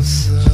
so